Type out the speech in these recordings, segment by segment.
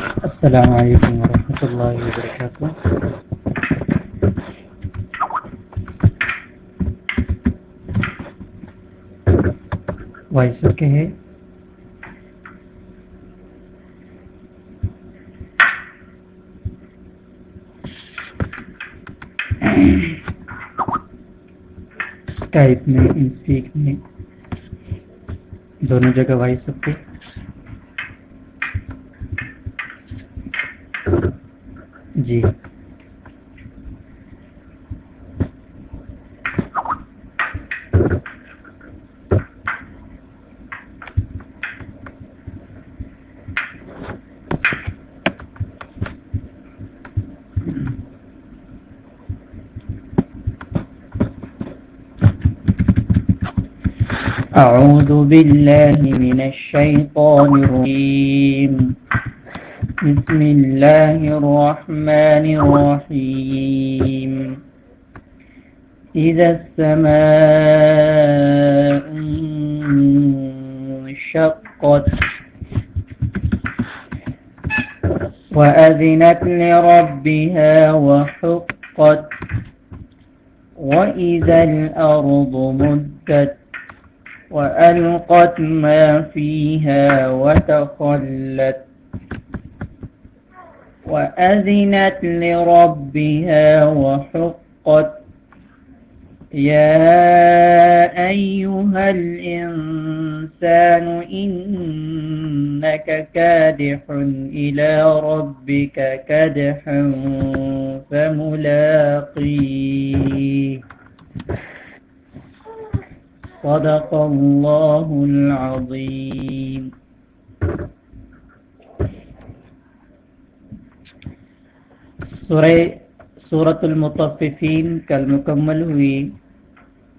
السلام علیکم ورحمۃ اللہ وبرکاتہ۔ وائس اوکے ہے۔ اسکائپ میں انسپیک میں، دونوں جگہ وائس اوکے۔ جی۔ أعوذ بالله من الشيطان الرجيم. بسم الله الرحمن الرحيم. إذا السماء انشقت وأذنت لربها وحقت وإذا الأرض مدت وألقت ما فيها وتخلت وأذنت لربها وحقت يا أيها الإنسان إنك كادح إلى ربك كدحا فملاقيه. صدق الله العظيم. سورہ سورت المطففین کل مکمل ہوئی۔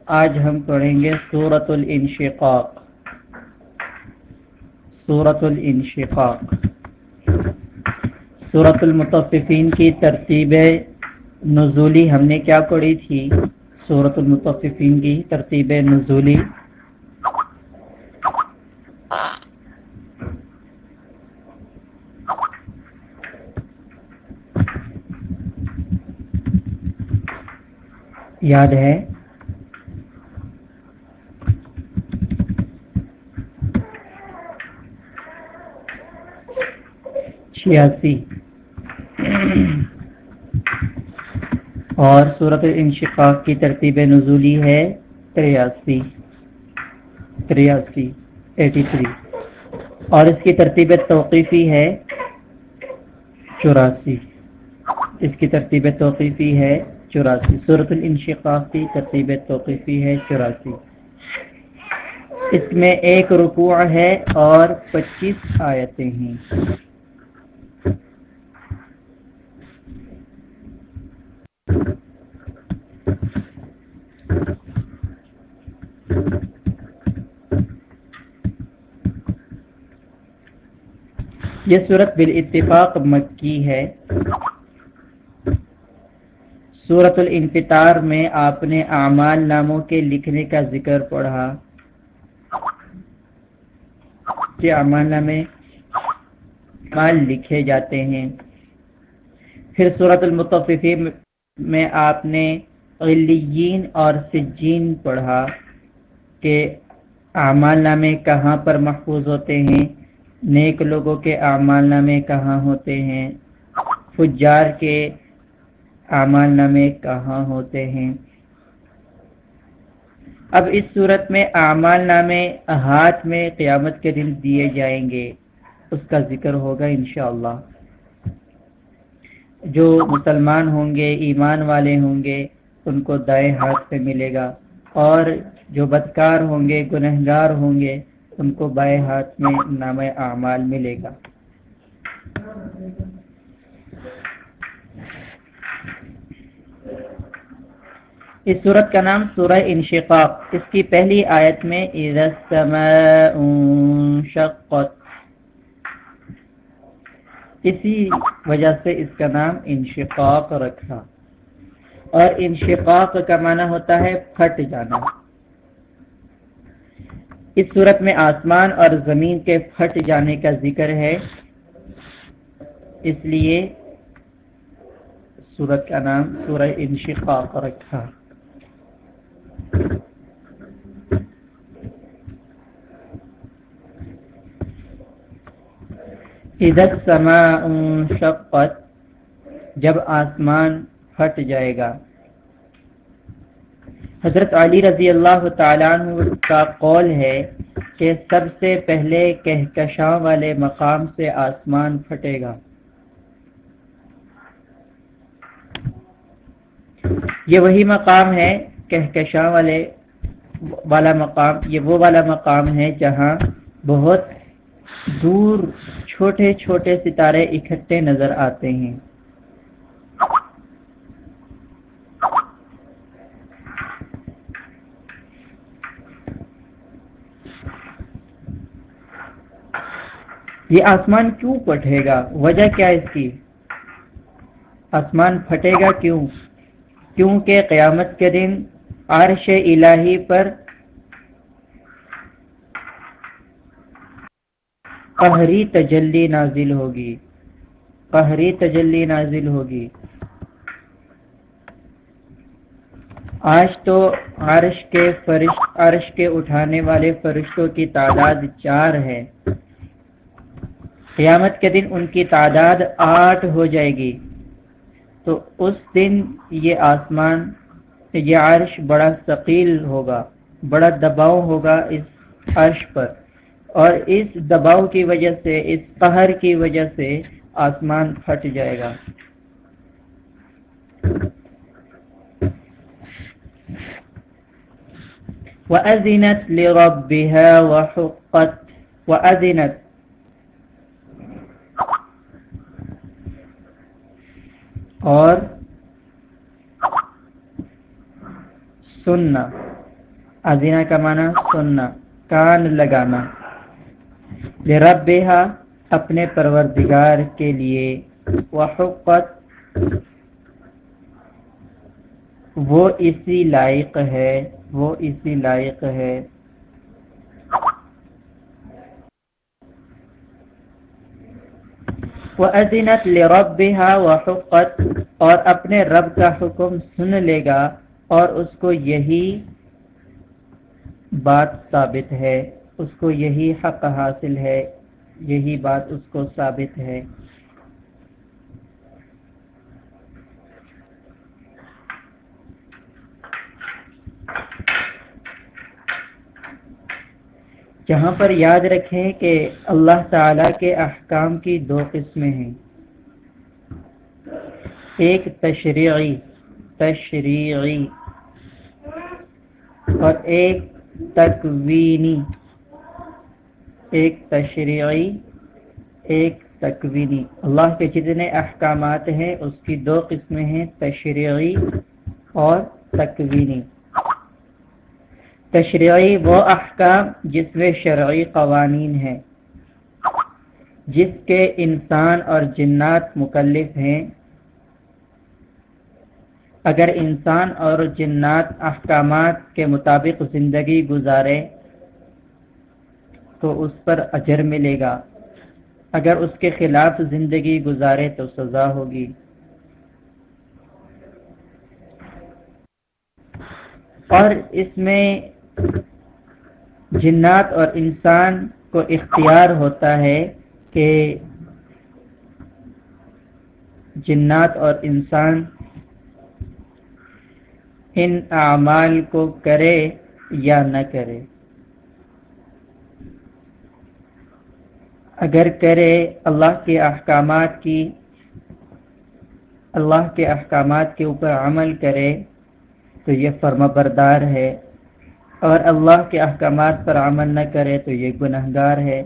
آج ہم پڑھیں گے سورت الانشقاق۔ سورت الانشقاق۔ سورت المطففین کی ترتیب نزولی ہم نے کیا پڑھی تھی؟ صورت المطففین کی ترتیب نزولی۔ یاد ہے؟ چھیاسی۔ اور صورت انشقاق کی ترتیب نزولی ہے تریاسی۔ تریاسی، ایٹی تھری۔ اور اس کی ترتیب توقیفی ہے چوراسی۔ اس کی ترتیب توقیفی ہے چوراسی۔ صورت الانشقاق کی ترتیب توقیفی ہے چوراسی۔ اس میں ایک رکوع ہے اور پچیس آیتیں ہیں۔ یہ صورت بالاتفاق مکی ہے۔ صورت الانفطار میں آپ نے اعمال ناموں کے لکھنے کا ذکر پڑھا۔ کہ اعمال نامے مال لکھے جاتے ہیں۔ پھر صورت المتففی میں آپ نے غلیین اور سجین پڑھا کہ اعمال نامے کہاں پر محفوظ ہوتے ہیں، نیک لوگوں کے اعمال نامے کہاں ہوتے ہیں، فجار کے اعمال نامے کہاں ہوتے ہیں؟ اب اس صورت میں اعمال نامے ہاتھ میں قیامت کے دن دیے جائیں گے، اس کا ذکر ہوگا انشاءاللہ۔ جو مسلمان ہوں گے، ایمان والے ہوں گے، ان کو دائیں ہاتھ پہ ملے گا۔ اور جو بدکار ہوں گے، گنہگار ہوں گے، ان کو بائیں ہاتھ میں نام اعمال ملے گا۔ اس صورت کا نام سورہ انشقاق، اس کی پہلی آیت میں اسی وجہ سے اس کا نام انشقاق رکھا۔ اور انشقاق کا معنی ہوتا ہے پھٹ جانا۔ اس صورت میں آسمان اور زمین کے پھٹ جانے کا ذکر ہے۔ اس لیے سورت کا نام سورہ انشقاق رکھا۔ سما شقت، جب آسمان پھٹ جائے گا۔ حضرت علی رضی اللہ تعالیٰ عنہ کا قول ہے کہ سب سے پہلے کہکشاں والے مقام سے آسمان پھٹے گا۔ یہ وہی مقام ہے، کہکشاں والے والا مقام، یہ وہ والا مقام ہے جہاں بہت دور چھوٹے چھوٹے ستارے اکٹھے نظر آتے ہیں۔ یہ آسمان کیوں پھٹے گا؟ وجہ کیا اس کی؟ آسمان پھٹے گا کیوں؟ کیونکہ قیامت کے دن عرش الہی پر قہری تجلی نازل ہوگی۔ قہری تجلی نازل ہوگی۔ آج تو عرش کے فرشت، عرش کے اٹھانے والے فرشتوں کی تعداد چار ہے۔ قیامت کے دن ان کی تعداد آٹھ ہو جائے گی۔ تو اس دن یہ آسمان، یہ عرش بڑا ثقیل ہوگا، بڑا دباؤ ہوگا اس عرش پر۔ اور اس دباؤ کی وجہ سے، اس قہر کی وجہ سے آسمان پھٹ جائے گا۔ وَأَذِنَتْ لِرَبِّهَا وَحُقَّتْ، وَأَذِنَتْ۔ اور سننا۔ ادینہ کا معنی سننا، کان لگانا۔ رب اپنے پروردگار کے لیے۔ وحقت، وہ اسی لائق ہے، وہ اسی لائق ہے۔ وَأَذِنَتْ لِرَبِّهَا وَحُقَّتْ، اور اپنے رب کا حکم سن لے گا، اور اس کو یہی بات ثابت ہے۔ اس کو یہی حق حاصل ہے، یہی بات اس کو ثابت ہے۔ جہاں پر یاد رکھیں کہ اللہ تعالی کے احکام کی دو قسمیں ہیں۔ ایک تشریعی تشریعی، اور ایک تکوینی۔ ایک تشریعی، ایک تکوینی۔ اللہ کے جتنے احکامات ہیں، اس کی دو قسمیں ہیں، تشریعی اور تکوینی۔ تشریعی وہ احکام جس میں شرعی قوانین ہیں، جس کے انسان اور جنات مکلف ہیں۔ اگر انسان اور جنات احکامات کے مطابق زندگی گزارے تو اس پر اجر ملے گا۔ اگر اس کے خلاف زندگی گزارے تو سزا ہوگی۔ اور اس میں جنات اور انسان کو اختیار ہوتا ہے کہ جنات اور انسان ان اعمال کو کرے یا نہ کرے۔ اگر کرے اللہ کے احکامات کی اللہ کے احکامات کے اوپر عمل کرے تو یہ فرما بردار ہے اور اللہ کے احکامات پر عمل نہ کرے تو یہ گناہ گار ہے۔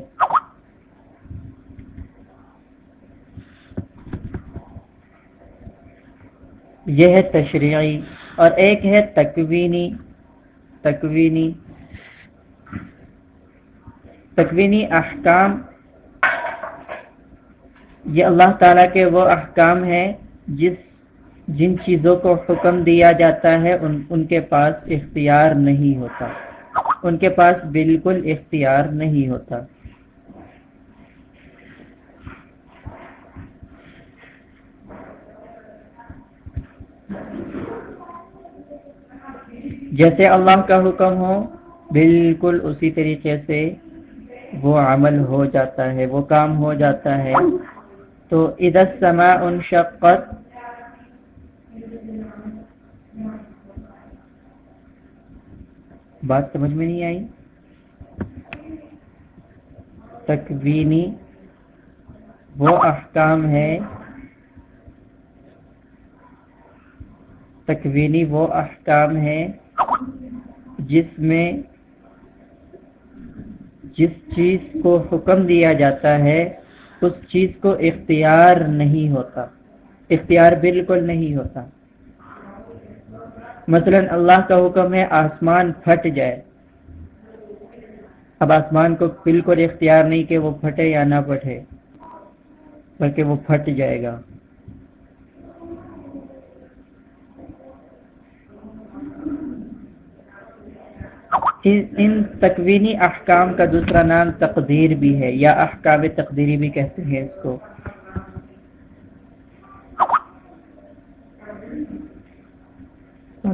یہ ہے تشریعی اور ایک ہے تکوینی تکوینی تکوینی احکام یہ اللہ تعالیٰ کے وہ احکام ہیں جس جن چیزوں کو حکم دیا جاتا ہے، ان ان کے پاس اختیار نہیں ہوتا۔ ان کے پاس بالکل اختیار نہیں ہوتا۔ جیسے اللہ کا حکم ہو، بالکل اسی طریقے سے وہ عمل ہو جاتا ہے، وہ کام ہو جاتا ہے۔ تو ادس سما انشقت بات سمجھ میں نہیں آئی؟ تکوینی وہ احکام ہے تکوینی وہ احکام ہے جس میں جس چیز کو حکم دیا جاتا ہے اس چیز کو اختیار نہیں ہوتا۔ اختیار بالکل نہیں ہوتا۔ مثلا اللہ کا حکم ہے آسمان پھٹ جائے۔ اب آسمان کو بالکل اختیار نہیں کہ وہ پھٹے یا نہ پھٹے، بلکہ وہ پھٹ جائے گا۔ ان تکوینی احکام کا دوسرا نام تقدیر بھی ہے، یا احکام تقدیری بھی کہتے ہیں اس کو۔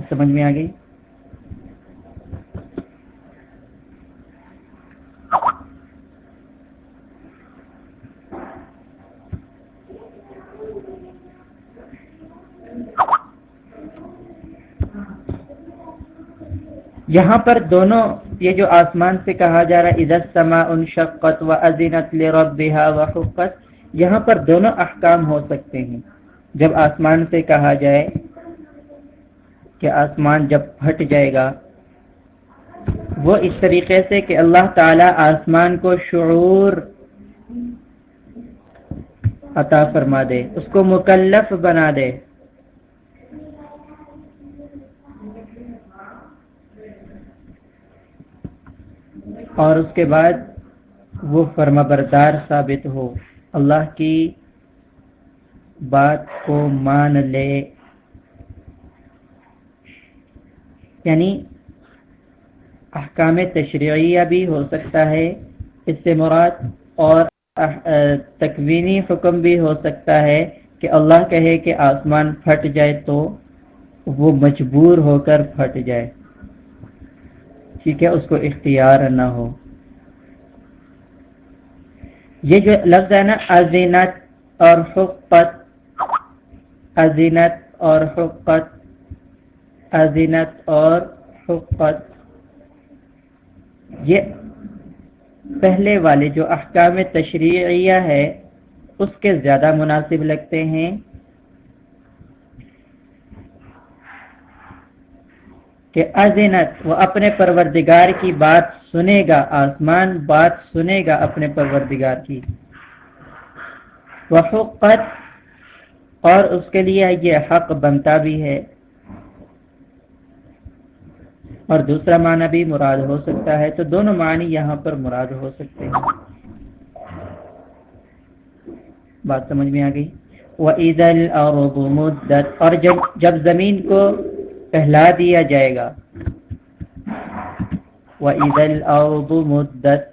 سمجھ میں آ گئی؟ یہاں پر دونوں، یہ جو آسمان سے کہا جا رہا عزت سما ان شقت و عظینت لربها و حقت یہاں پر دونوں احکام ہو سکتے ہیں۔ جب آسمان سے کہا جائے کہ آسمان جب پھٹ جائے گا، وہ اس طریقے سے کہ اللہ تعالی آسمان کو شعور عطا فرما دے، اس کو مکلف بنا دے۔ اور اس کے بعد وہ فرما بردار ثابت ہو۔ اللہ کی بات کو مان لے۔ یعنی احکام تشریعیہ بھی ہو سکتا ہے، اس سے مراد اور تکوینی حکم بھی ہو سکتا ہے کہ اللہ کہے کہ آسمان پھٹ جائے تو وہ مجبور ہو کر پھٹ جائے۔ ٹھیک ہے، اس کو اختیار نہ ہو۔ یہ جو لفظ ہے نا عظینت اور حقت عظینت اور حقت عظینت اور حقت۔ یہ پہلے والے جو احکام تشریعیہ ہے، اس کے زیادہ مناسب لگتے ہیں۔ کہ ازینت وہ اپنے پروردگار کی بات سنے گا، آسمان بات سنے گا اپنے پروردگار کی۔ وہ حقت اور اس کے لیے یہ حق بنتا بھی ہے۔ اور دوسرا معنی بھی مراد ہو سکتا ہے، تو دونوں معنی یہاں پر مراد ہو سکتے ہیں۔ بات سمجھ میں آ گئی؟ وہ عید اور جب جب زمین کو پہلا دیا جائے گا۔ وَإِذَا الْأَرْضُ مُدَّتْ،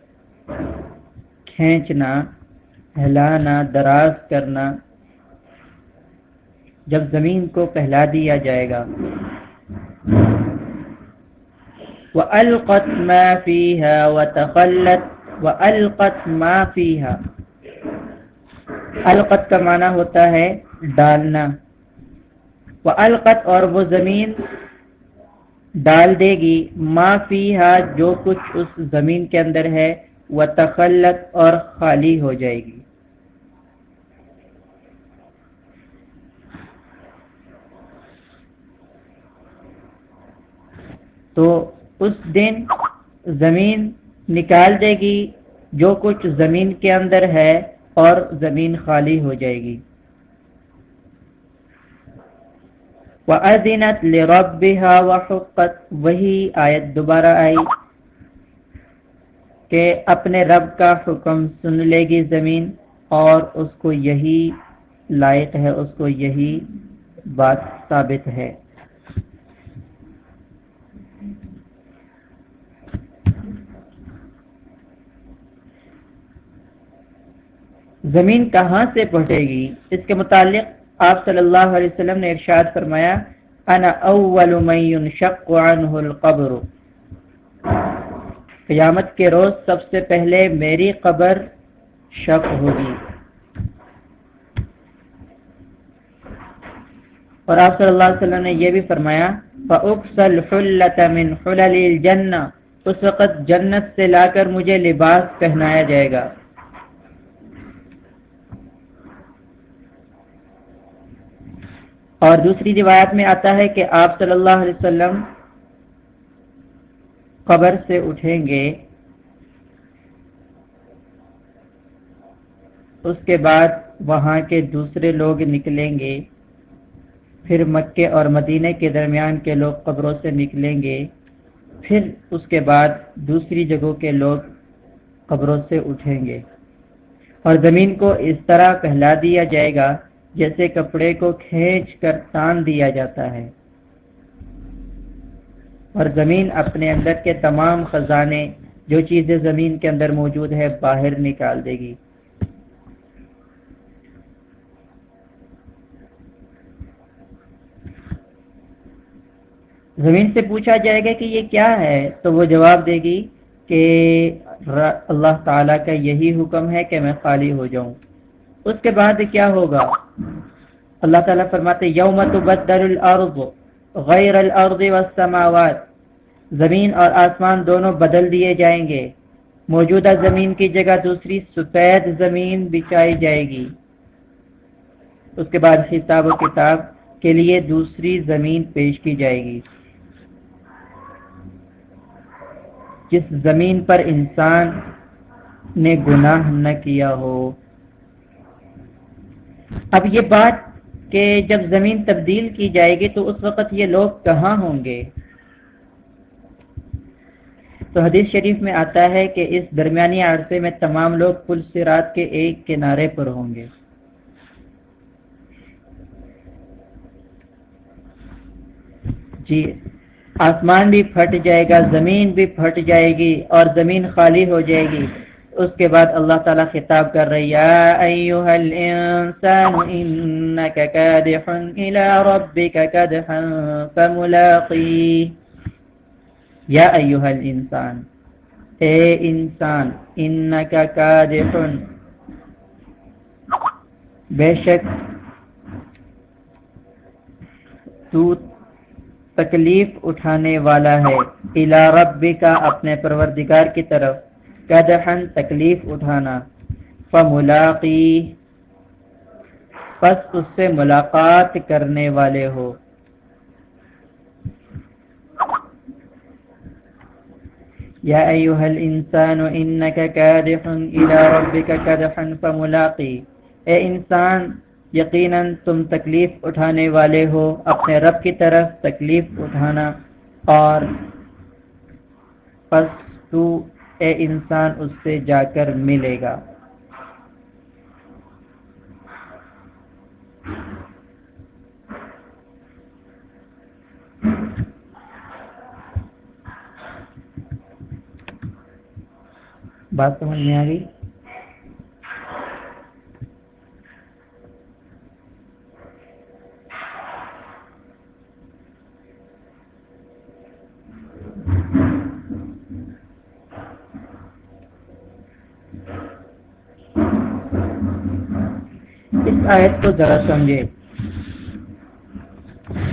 کھینچنا، ہلانا، دراز کرنا۔ جب زمین کو پہلا دیا جائے گا۔ وَأَلْقَتْ مَا فِيهَا وَتَخَلَّتْ، وَأَلْقَتْ مَا فِيهَا۔ القت کا معنی ہوتا ہے ڈالنا۔ وہ القت اور وہ زمین ڈال دے گی۔ ما فیہا، جو کچھ اس زمین کے اندر ہے، وہ تخلت اور خالی ہو جائے گی۔ تو اس دن زمین نکال دے گی، جو کچھ زمین کے اندر ہے اور زمین خالی ہو جائے گی۔ وَأَذِنَتْ لِرَبِّهَا وَحُقَّتْ وہی آیت دوبارہ آئی کہ اپنے رب کا حکم سن لے گی زمین اور اس کو یہی لائق ہے، اس کو یہی بات ثابت ہے۔ زمین کہاں سے پہنچے گی؟ اس کے متعلق آپ صلی اللہ علیہ وسلم نے ارشاد فرمایا، انا اول من ينشق عنه القبر. قیامت کے روز سب سے پہلے میری قبر شک ہوگی۔ اور آپ صلی اللہ علیہ وسلم نے یہ بھی فرمایا فَأُقْسَ الْحُلَّةَ مِنْ حُلَلِ الْجَنَّةِ اس وقت جنت سے لا کر مجھے لباس پہنایا جائے گا۔ اور دوسری روایت میں آتا ہے کہ آپ صلی اللہ علیہ وسلم قبر سے اٹھیں گے، اس کے بعد وہاں کے دوسرے لوگ نکلیں گے، پھر مکے اور مدینے کے درمیان کے لوگ قبروں سے نکلیں گے، پھر اس کے بعد دوسری جگہوں کے لوگ قبروں سے اٹھیں گے۔ اور زمین کو اس طرح پہلا دیا جائے گا جیسے کپڑے کو کھینچ کر تان دیا جاتا ہے۔ اور زمین اپنے اندر کے تمام خزانے، جو چیزیں زمین کے اندر موجود ہے باہر نکال دے گی۔ زمین سے پوچھا جائے گا کہ یہ کیا ہے؟ تو وہ جواب دے گی کہ اللہ تعالیٰ کا یہی حکم ہے کہ میں خالی ہو جاؤں۔ اس کے بعد کیا ہوگا؟ اللہ تعالیٰ فرماتے یوم تبدل الارض غیر الارض والسماوات. زمین اور آسمان دونوں بدل دیے جائیں گے. موجودہ زمین کی جگہ دوسری سفید زمین بچائی جائے گی. اس کے بعد حساب و کتاب کے لیے دوسری زمین پیش کی جائے گی. جس زمین پر انسان نے گناہ نہ کیا ہو اب یہ بات کہ جب زمین تبدیل کی جائے گی تو اس وقت یہ لوگ کہاں ہوں گے؟ تو حدیث شریف میں آتا ہے کہ اس درمیانی عرصے میں تمام لوگ پل سرات کے ایک کنارے پر ہوں گے۔ جی آسمان بھی پھٹ جائے گا، زمین بھی پھٹ جائے گی اور زمین خالی ہو جائے گی۔ اس کے بعد اللہ تعالیٰ خطاب کر رہی یا ایوہ الانسان انکا کادح الى ربک کدحا فملاقی یا ایوہ الانسان، اے انسان، انکا کادح۔ بے شک، تو تکلیف اٹھانے والا ہے۔ الى ربکا، اپنے پروردگار کی طرف۔ کدحن تکلیف اٹھانا۔ فملاقی، پس اس سے ملاقات کرنے والے ہو۔ یا ایوہ الانسان، انکا کادحن الى ربک کدحن فملاقی۔ اے انسان، یقیناً تم تکلیف اٹھانے والے ہو۔ اپنے رب کی طرف تکلیف اٹھانا۔ اور پس تو اے انسان اس سے جا کر ملے گا۔ بات سمجھ میں آ گئی؟ آیت کو ذرا سمجھے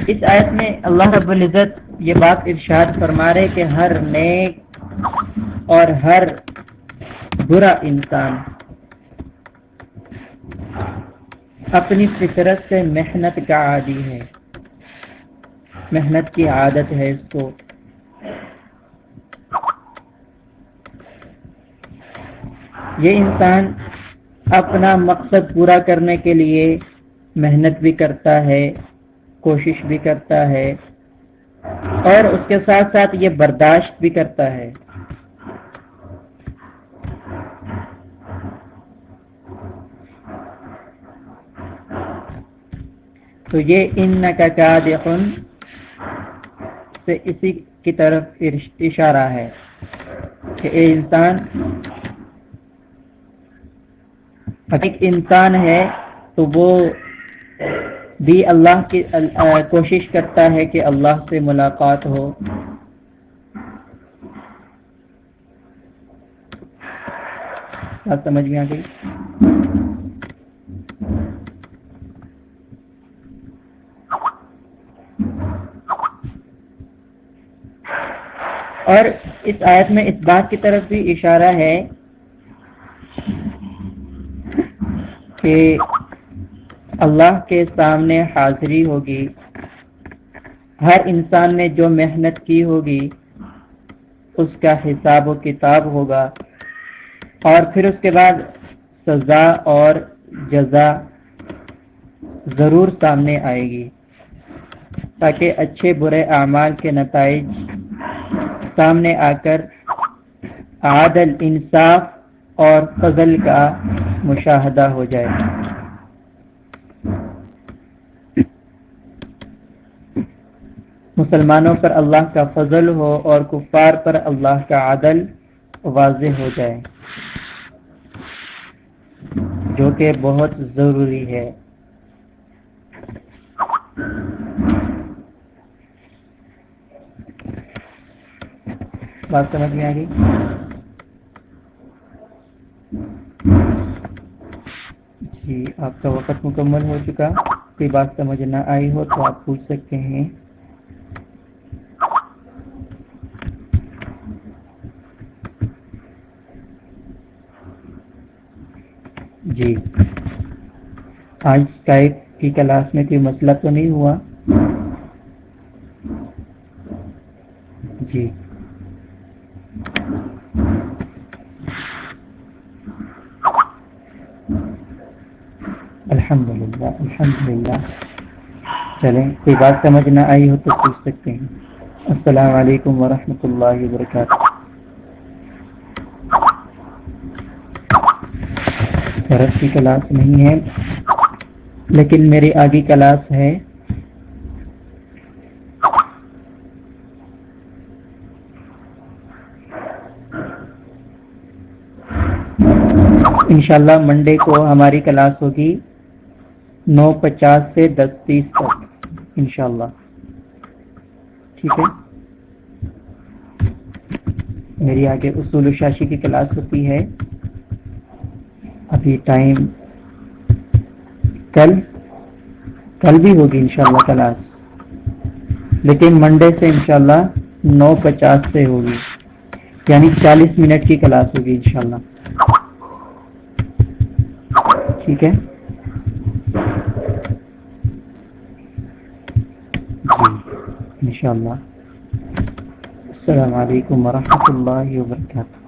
اس آیت میں اللہ رب العزت یہ بات ارشاد فرما رہے کہ ہر نیک اور ہر برا انسان اپنی فطرت سے محنت کا عادی ہے۔ محنت کی عادت ہے اس کو۔ یہ انسان اپنا مقصد پورا کرنے کے لیے محنت بھی کرتا ہے، کوشش بھی کرتا ہے، اور اس کے ساتھ ساتھ یہ برداشت بھی کرتا ہے۔ تو یہ ان کا کیا سے اسی کی طرف اشارہ ہے کہ اے انسان ایک انسان ہے تو وہ بھی اللہ کی کوشش کرتا ہے کہ اللہ سے ملاقات ہو۔ بات سمجھ میں آ گئی؟ اور اس آیت میں اس بات کی طرف بھی اشارہ ہے کہ اللہ کے سامنے حاضری ہوگی۔ ہر انسان نے جو محنت کی ہوگی، اس کا حساب و کتاب ہوگا۔ اور پھر اس کے بعد سزا اور جزا ضرور سامنے آئے گی۔ تاکہ اچھے برے اعمال کے نتائج سامنے آ کر عادل، انصاف اور فضل کا مشاہدہ ہو جائے۔ مسلمانوں پر اللہ کا فضل ہو اور کفار پر اللہ کا عدل واضح ہو جائے۔ جو کہ بہت ضروری ہے۔ بات سمجھ میں آ گئی؟ جی آپ کا وقت مکمل ہو چکا، کوئی بات سمجھ نہ آئی ہو تو آپ پوچھ سکتے ہیں۔ جی۔ آج اسکائپ کی کلاس میں کوئی مسئلہ تو نہیں ہوا؟ جی۔ الحمد للہ الحمد للہ۔ چلیں، کوئی بات سمجھ نہ آئی ہو تو پوچھ سکتے ہیں۔ السلام علیکم ورحمۃ اللہ وبرکاتہ۔ سرد کی کلاس نہیں ہے، لیکن میری آگے کلاس ہے۔ انشاءاللہ منڈے کو ہماری کلاس ہوگی۔ نو پچاس سے دس تیس تک، انشاءاللہ۔ ٹھیک ہے؟ میری آگے اصول شاشی کی کلاس ہوتی ہے۔ ابھی ٹائم کل کل بھی ہوگی انشاءاللہ کلاس۔ لیکن منڈے سے انشاءاللہ نو پچاس سے ہوگی۔ یعنی چالیس منٹ کی کلاس ہوگی انشاءاللہ۔ ٹھیک ہے جی انشاءاللہ۔ السلام علیکم ورحمۃ اللہ وبرکاتہ۔